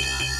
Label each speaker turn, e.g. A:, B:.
A: Yeah.